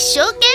一生懸